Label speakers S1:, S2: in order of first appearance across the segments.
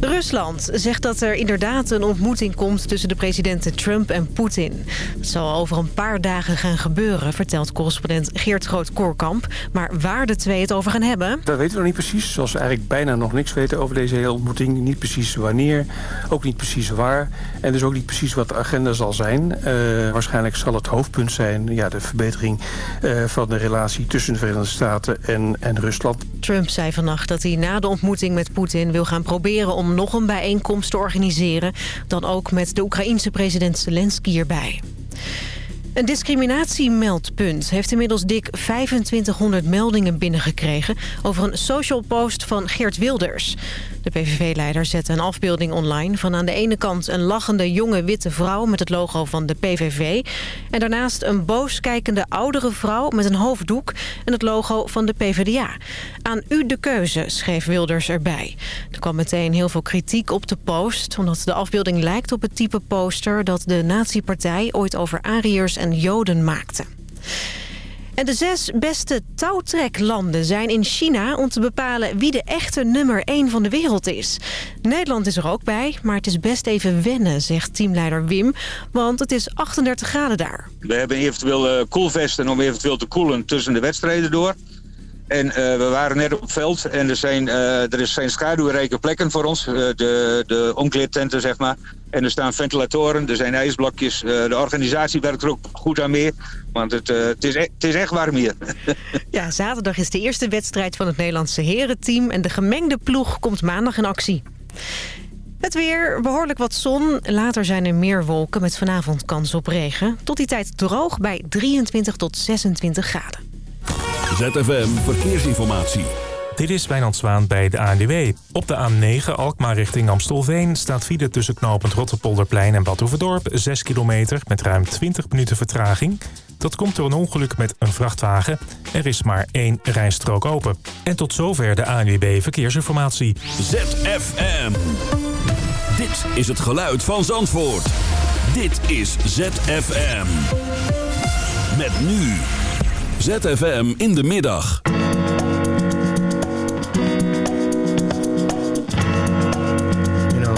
S1: Rusland zegt dat er inderdaad een ontmoeting komt tussen de presidenten Trump en Poetin. Het zal over een paar dagen gaan gebeuren, vertelt correspondent Geert Groot-Koorkamp. Maar waar de twee het over gaan hebben...
S2: Dat weten we nog niet precies, zoals we eigenlijk bijna nog niks weten over deze hele ontmoeting. Niet precies wanneer, ook niet precies waar en dus ook niet precies wat de agenda zal zijn. Uh, waarschijnlijk zal het hoofdpunt zijn ja, de verbetering uh, van de relatie tussen de Verenigde Staten en, en Rusland.
S1: Trump zei vannacht dat hij na de ontmoeting met Poetin wil gaan proberen om nog een bijeenkomst te organiseren. Dan ook met de Oekraïense president Zelensky erbij. Een discriminatiemeldpunt heeft inmiddels dik 2500 meldingen binnengekregen... over een social post van Geert Wilders. De PVV-leider zette een afbeelding online van aan de ene kant... een lachende jonge witte vrouw met het logo van de PVV... en daarnaast een boos kijkende oudere vrouw met een hoofddoek... en het logo van de PvdA. Aan u de keuze, schreef Wilders erbij. Er kwam meteen heel veel kritiek op de post... omdat de afbeelding lijkt op het type poster... dat de nazi-partij ooit over Ariërs en Joden maakte. En de zes beste touwtreklanden zijn in China om te bepalen wie de echte nummer 1 van de wereld is. Nederland is er ook bij, maar het is best even wennen, zegt teamleider Wim. Want het is 38 graden daar.
S3: We hebben eventueel uh, koelvesten om eventueel te koelen tussen de wedstrijden door. En uh, we waren net op veld en er zijn, uh, er zijn schaduwrijke plekken voor ons. De, de omkleedtenten, zeg maar. En er staan ventilatoren, er zijn ijsblokjes. de organisatie werkt er ook goed aan mee. Want het, het, is, e het is echt warm hier.
S1: ja, zaterdag is de eerste wedstrijd van het Nederlandse herenteam. En de gemengde ploeg komt maandag in actie. Het weer, behoorlijk wat zon. Later zijn er meer wolken met vanavond kans op regen. Tot die tijd droog bij 23 tot 26 graden.
S4: ZFM Verkeersinformatie.
S5: Dit is Wijnand Zwaan bij de ANWB. Op de A9 Alkmaar richting Amstelveen staat file tussen knooppunt Rotterpolderplein en Badhoevedorp 6 kilometer met ruim 20 minuten vertraging. Dat komt door een ongeluk met een vrachtwagen. Er is maar één rijstrook open. En tot zover de ANWB Verkeersinformatie.
S4: ZFM. Dit is het geluid van Zandvoort. Dit is ZFM. Met nu... ZFM in de middag.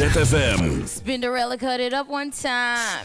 S4: ZFM.
S6: Spinderella cut it up one time.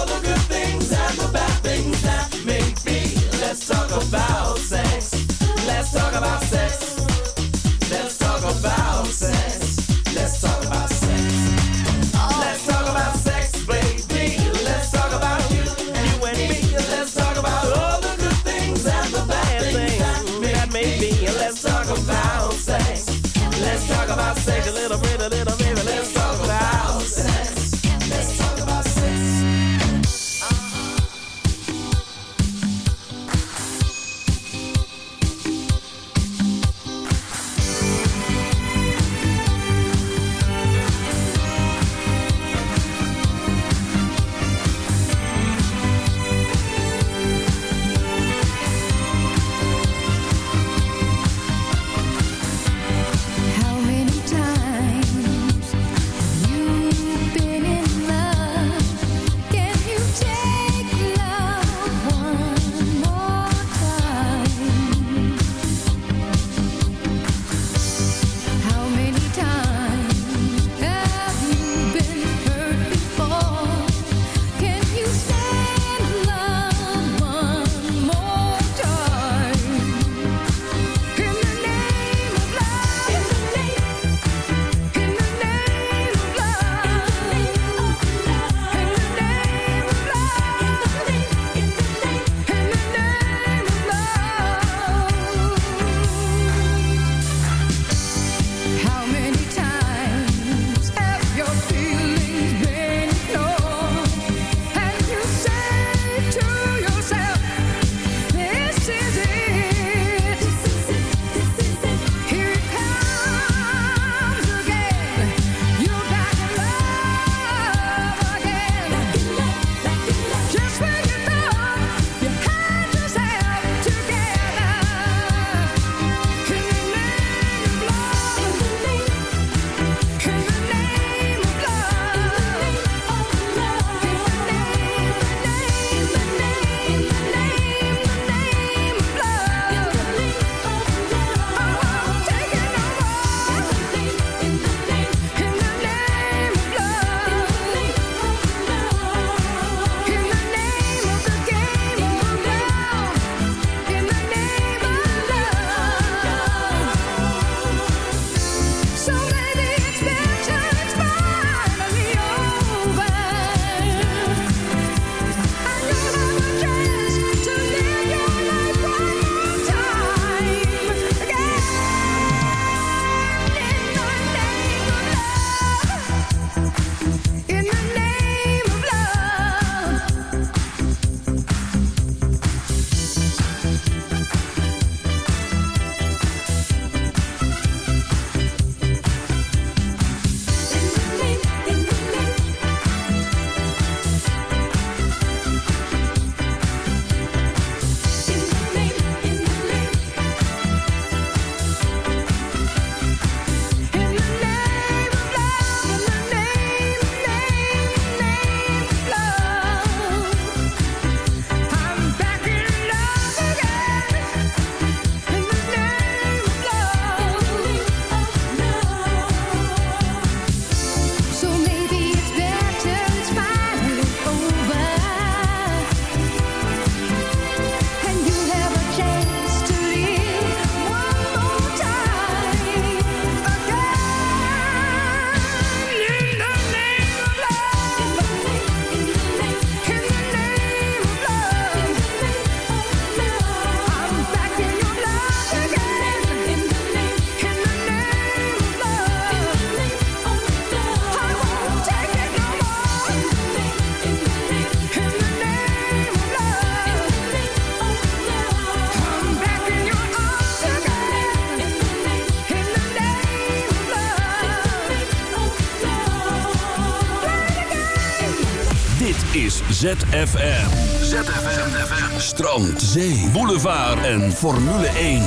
S7: is ZFM. ZFM. Strand, zee, boulevard en Formule 1.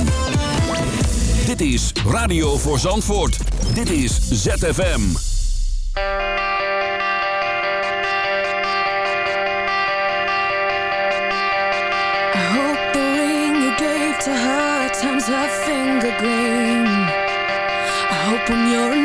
S7: Dit is Radio voor Zandvoort. Dit is ZFM.
S8: I hope the ring you gave to her turns her finger green. I hope when you're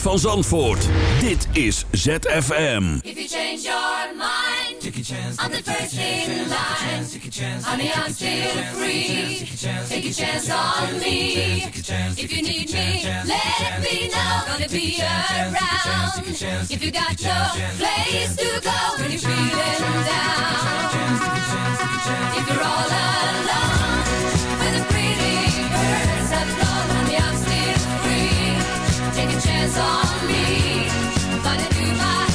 S7: van Zandvoort. Dit is ZFM.
S8: If you change your mind,
S6: take chance,
S8: the first in line. Honey, I'm still free. Take a chance on me. If you need me, let me know. Gonna be around. If you got no place to go when you're down. If you're all alone. Chance on me, but I do my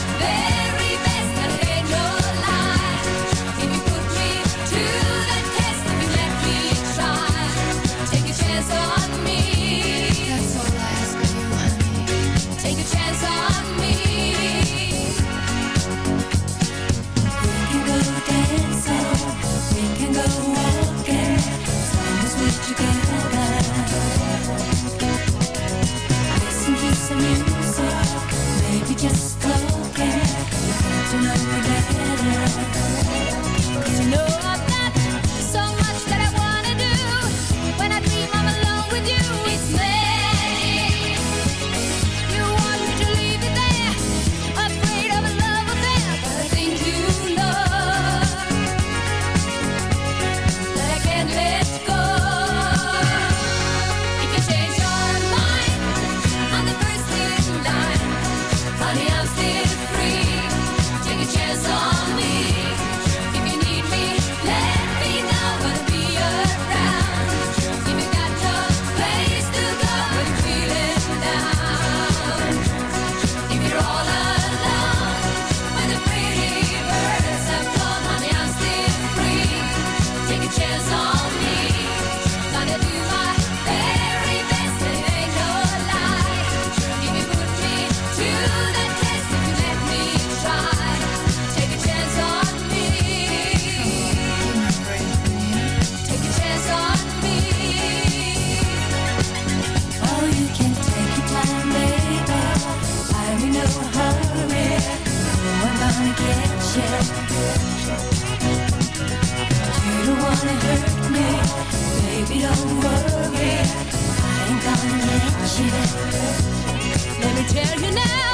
S8: tell you now.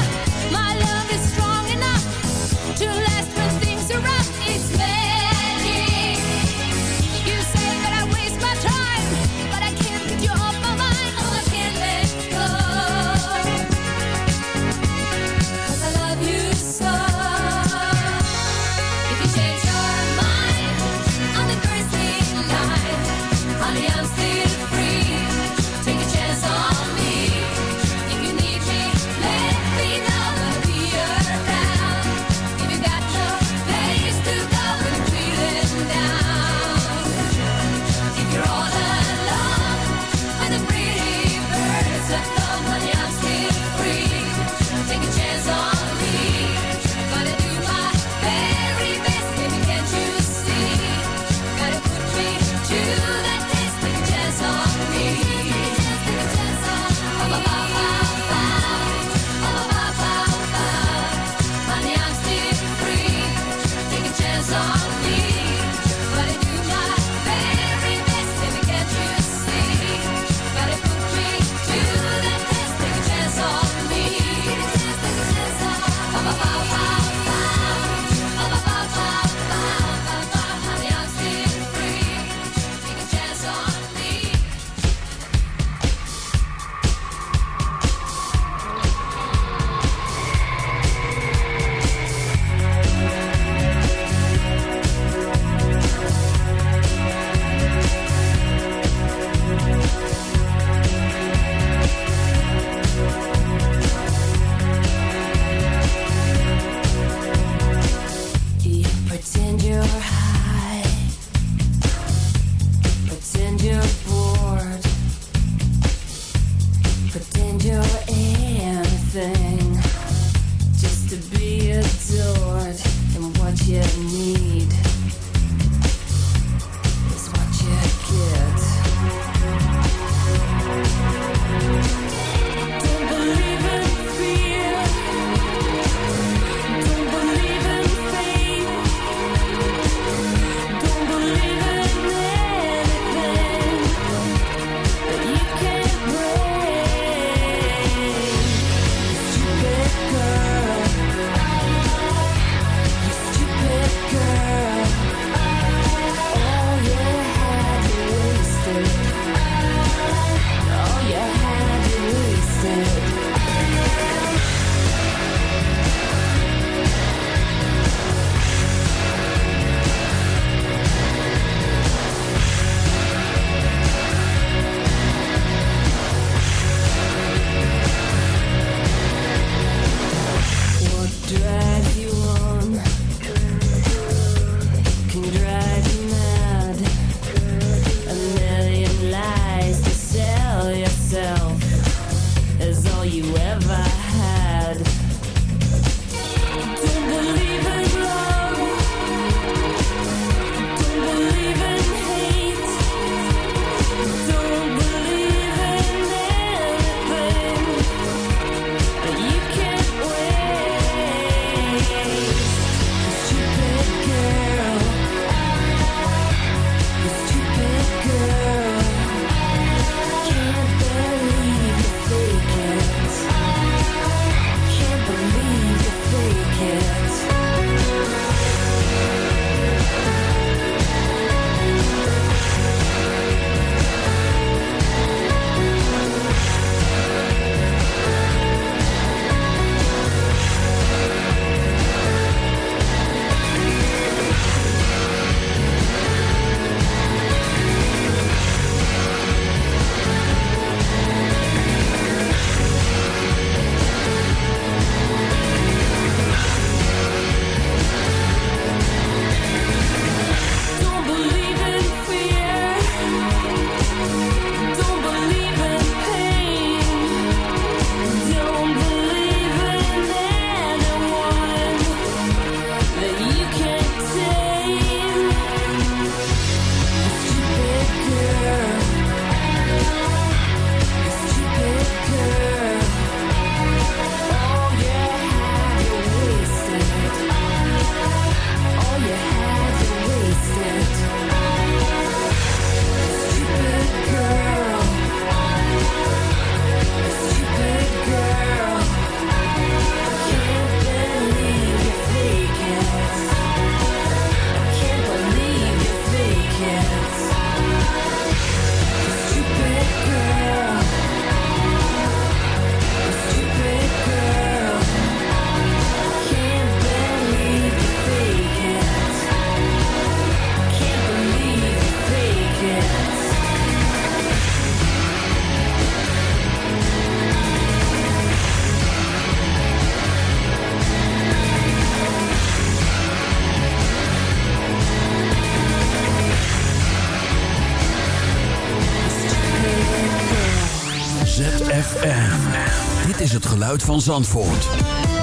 S7: Dit is het geluid van Zandvoort.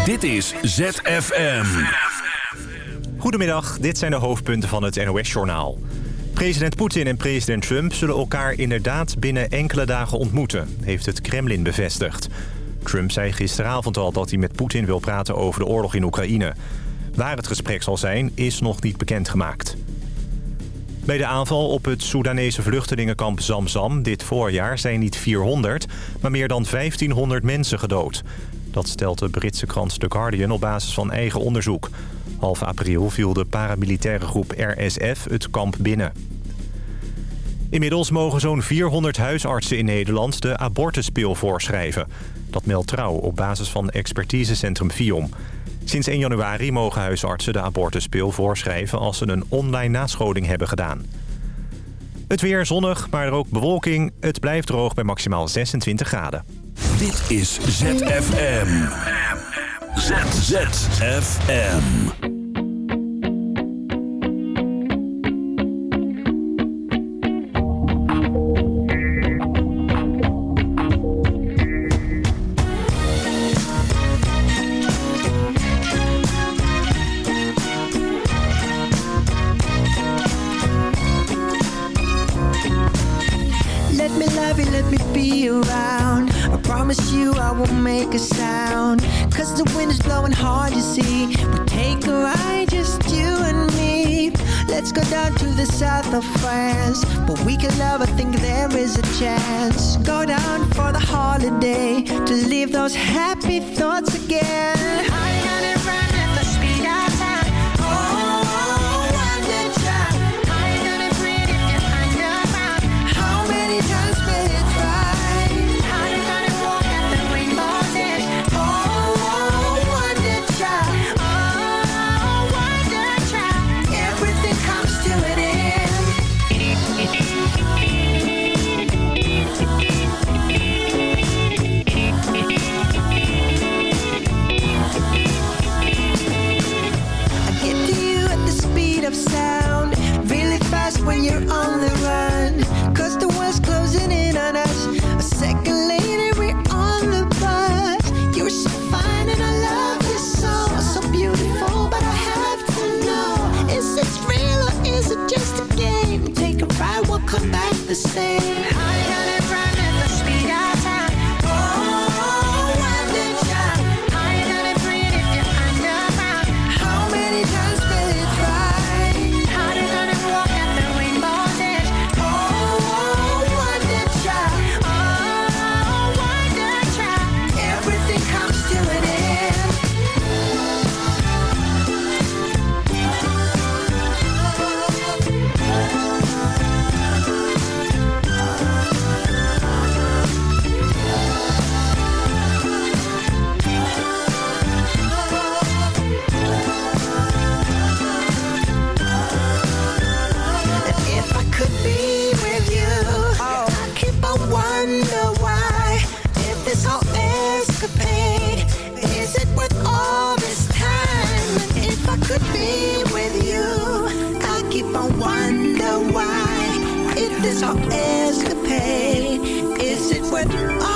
S7: Dit is ZFM.
S9: Goedemiddag, dit zijn de hoofdpunten van het NOS-journaal. President Poetin en president Trump zullen elkaar inderdaad binnen enkele dagen ontmoeten, heeft het Kremlin bevestigd. Trump zei gisteravond al dat hij met Poetin wil praten over de oorlog in Oekraïne. Waar het gesprek zal zijn, is nog niet bekendgemaakt. Bij de aanval op het Soedanese vluchtelingenkamp Zamzam dit voorjaar zijn niet 400, maar meer dan 1500 mensen gedood. Dat stelt de Britse krant The Guardian op basis van eigen onderzoek. Half april viel de paramilitaire groep RSF het kamp binnen. Inmiddels mogen zo'n 400 huisartsen in Nederland de abortuspil voorschrijven. Dat meldt Trouw op basis van expertisecentrum FIOM. Sinds 1 januari mogen huisartsen de abortuspil voorschrijven... als ze een online nascholing hebben gedaan. Het weer zonnig, maar ook bewolking. Het blijft droog bij maximaal 26 graden.
S7: Dit is ZFM. ZZFM.
S10: South of France. But we can never think there is a chance. Go down for the holiday to leave those happy thoughts again. I Whole escapade. Is it worth all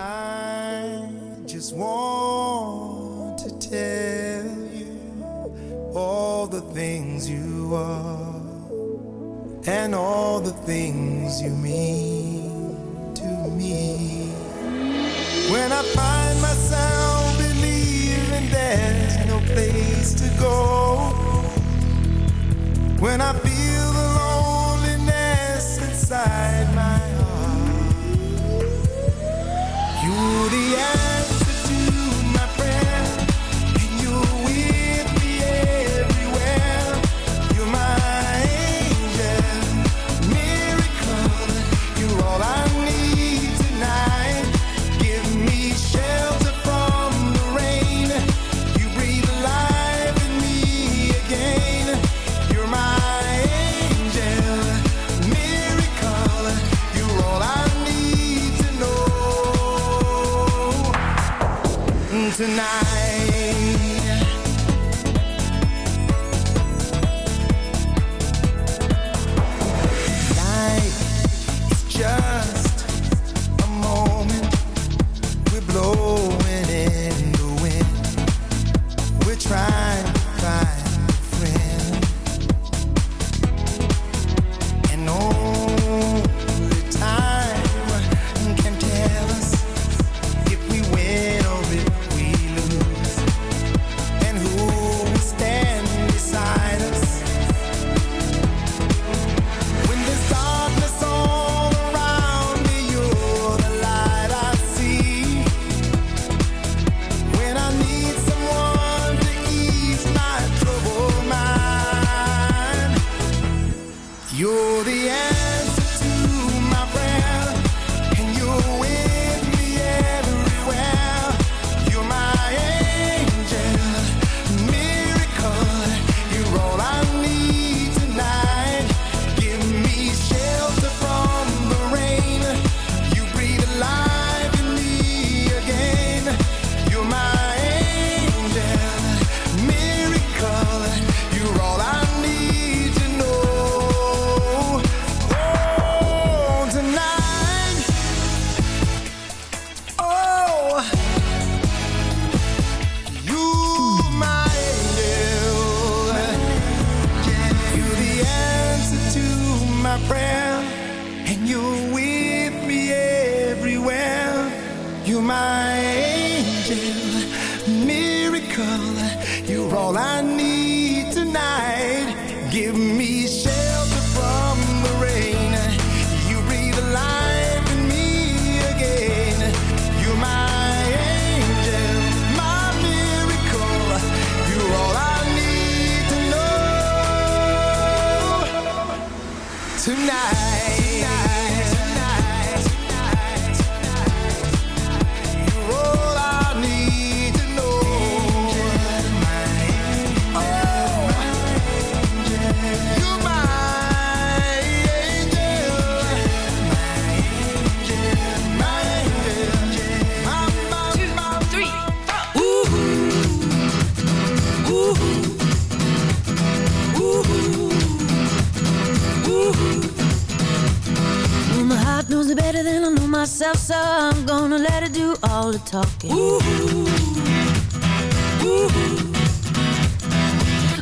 S8: Do all the talking.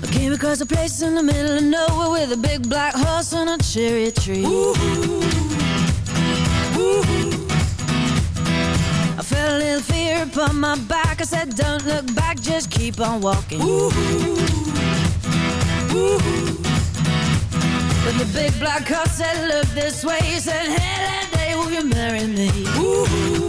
S8: I came across a place in the middle of nowhere with a big black horse and a cherry tree. I felt a little fear upon my back. I said, Don't look back, just keep on walking. But the big black horse said, Look this way. He said, Hey, that day, will you marry me?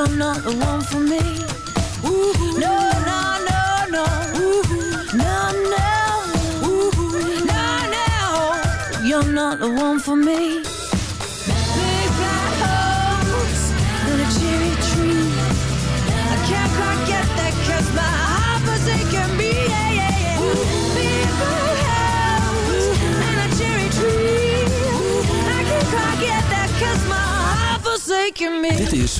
S8: you're not the one for me. No, no, no, no. No, no. No, no. You're not the one for me. Big black holes and a cherry tree. I can't quite get that cause my heart was aching me. Big black holes and a cherry tree. I can't quite get that cause my heart forsaken me.
S11: Dit is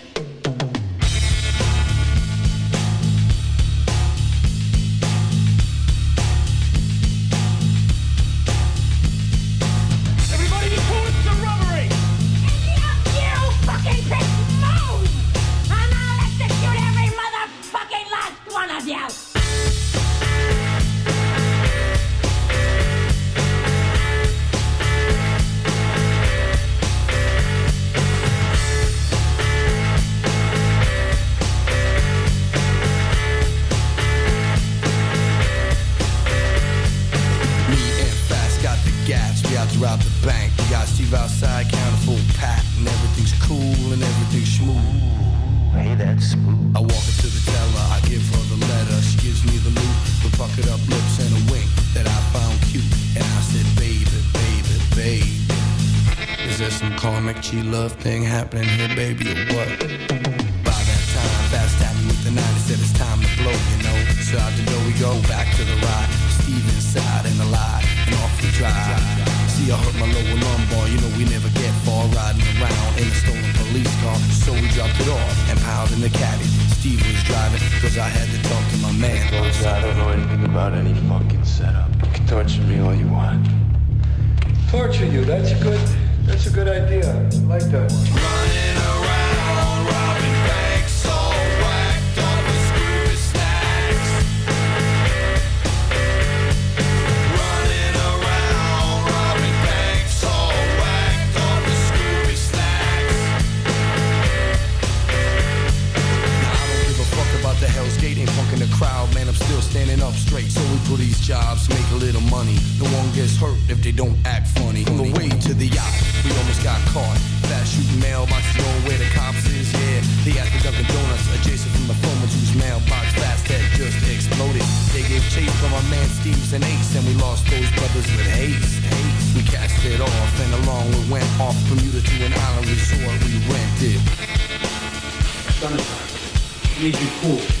S8: Rede Pô.